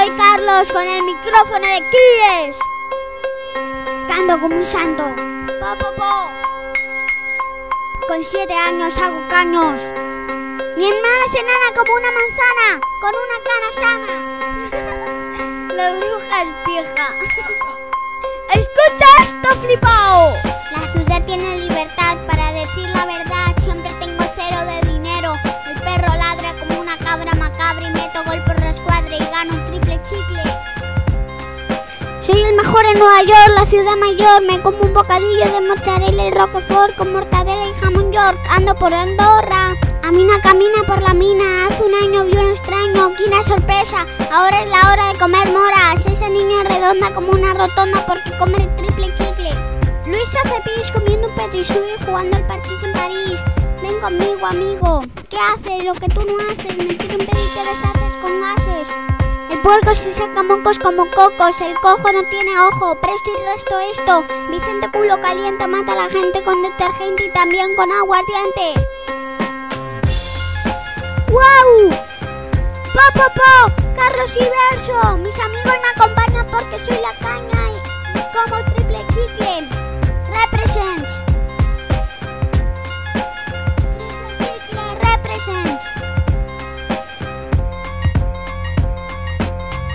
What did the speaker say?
soy Carlos con el micrófono de Kies. Cando como un santo. Po, po, po. Con siete años hago caños. Mi hermana se enana como una manzana, con una cana sana. La bruja es vieja. ¡Escucha esto, flipao! La ciudad tiene libertad para decir la verdad. Siempre tengo cero de dinero. El perro ladra como una cabra macabra y meto gol chicle. Soy el mejor en Nueva York, la ciudad mayor. Me como un bocadillo de mozzarella y roquefort con mortadela y jamón york. Ando por Andorra. A mina camina por la mina. Hace un año vi un extraño. Quina sorpresa. Ahora es la hora de comer moras. Esa niña redonda como una rotonda porque come el triple chicle. Luisa Cepillos comiendo un petisui y jugando al parchís en París. Ven conmigo, amigo. ¿Qué haces? Lo que tú no haces. Me quiero impedir que deshaces con gases. El puerco se saca mocos como cocos, el cojo no tiene ojo, presto y resto esto. Vicente culo caliente mata a la gente con detergente y también con aguardiente. ¡Wow! ¡Po, po, po! Carlos y Verso, mis amigos me acompañan porque